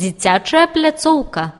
дзіцячая пляцоўка